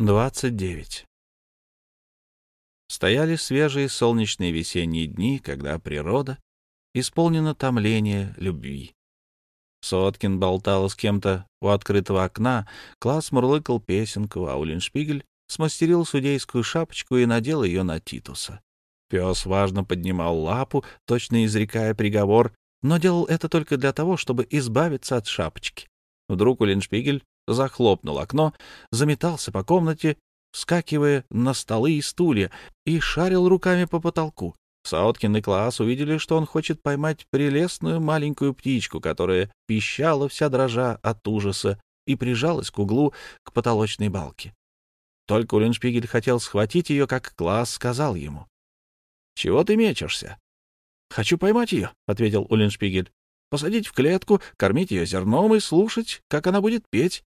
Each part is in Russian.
29. Стояли свежие солнечные весенние дни, когда природа исполнена томления любви. Соткин болтал с кем-то у открытого окна, класс мурлыкал песенку, а Уллиншпигель смастерил судейскую шапочку и надел ее на Титуса. Пес важно поднимал лапу, точно изрекая приговор, но делал это только для того, чтобы избавиться от шапочки. Вдруг Уллиншпигель захлопнул окно, заметался по комнате, вскакивая на столы и стулья, и шарил руками по потолку. Сауткин и Класс увидели, что он хочет поймать прелестную маленькую птичку, которая пищала вся дрожа от ужаса и прижалась к углу к потолочной балке. Только Уллиншпигель хотел схватить ее, как Класс сказал ему. — Чего ты мечешься? — Хочу поймать ее, — ответил Уллиншпигель. — Посадить в клетку, кормить ее зерном и слушать, как она будет петь.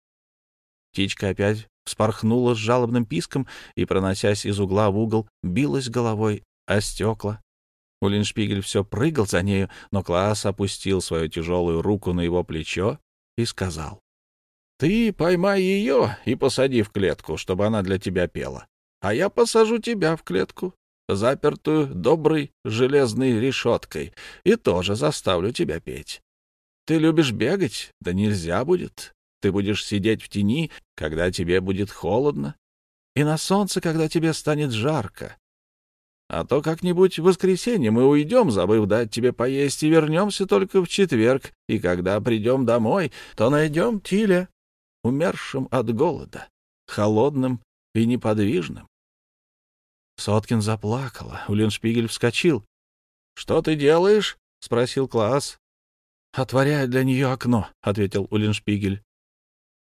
Птичка опять вспорхнула с жалобным писком и, проносясь из угла в угол, билась головой о стекла. Улиншпигель все прыгал за нею, но Класс опустил свою тяжелую руку на его плечо и сказал. — Ты поймай ее и посади в клетку, чтобы она для тебя пела. А я посажу тебя в клетку, запертую доброй железной решеткой, и тоже заставлю тебя петь. Ты любишь бегать? Да нельзя будет. Ты будешь сидеть в тени, когда тебе будет холодно, и на солнце, когда тебе станет жарко. А то как-нибудь в воскресенье мы уйдем, забыв дать тебе поесть, и вернемся только в четверг, и когда придем домой, то найдем Тиля, умершим от голода, холодным и неподвижным. Соткин заплакала. Улиншпигель вскочил. — Что ты делаешь? — спросил Класс. — Отворяю для нее окно, — ответил Улиншпигель.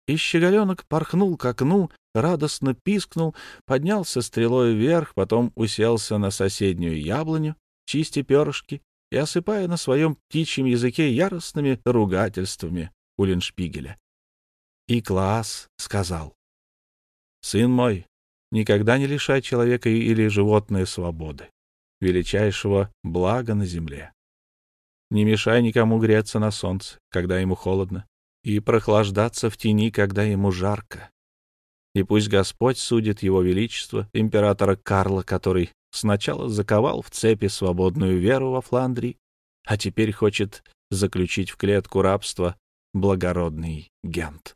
И щеголенок порхнул к окну, радостно пискнул, поднялся стрелой вверх, потом уселся на соседнюю яблоню, чистя перышки и осыпая на своем птичьем языке яростными ругательствами Уллиншпигеля. И Класс сказал, «Сын мой, никогда не лишай человека или животное свободы, величайшего блага на земле. Не мешай никому греться на солнце, когда ему холодно, и прохлаждаться в тени, когда ему жарко. И пусть Господь судит его величество, императора Карла, который сначала заковал в цепи свободную веру во Фландрии, а теперь хочет заключить в клетку рабства благородный Гент.